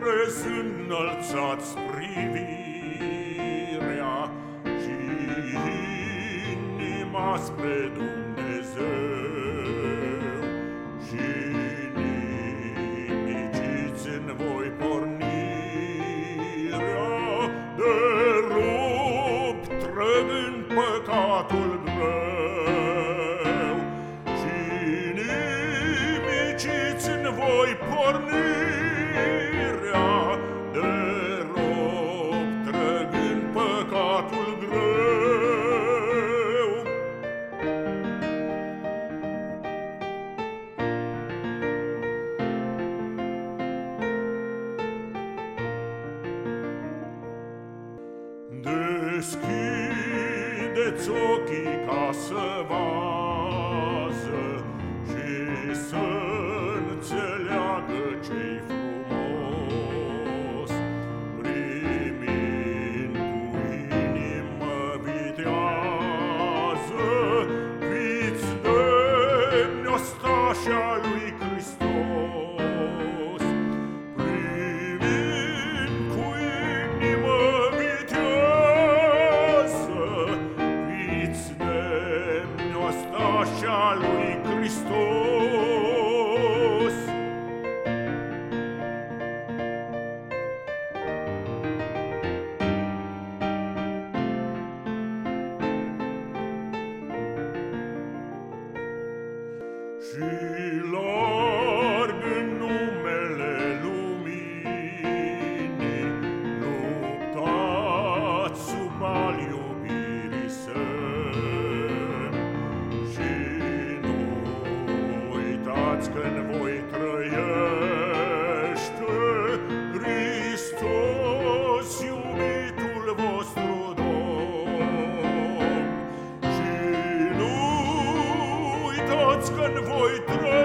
spre înălțați privirea și inima. Deschideți ochii ca să vază Și să înțeleagă ce frumos. Primind cu inimă vitează Fiți demni ostașa lui Hristos. Și larg în numele luminii, luptați sub al iubirii săi. Și nu uitați când voi Herzgen wohl.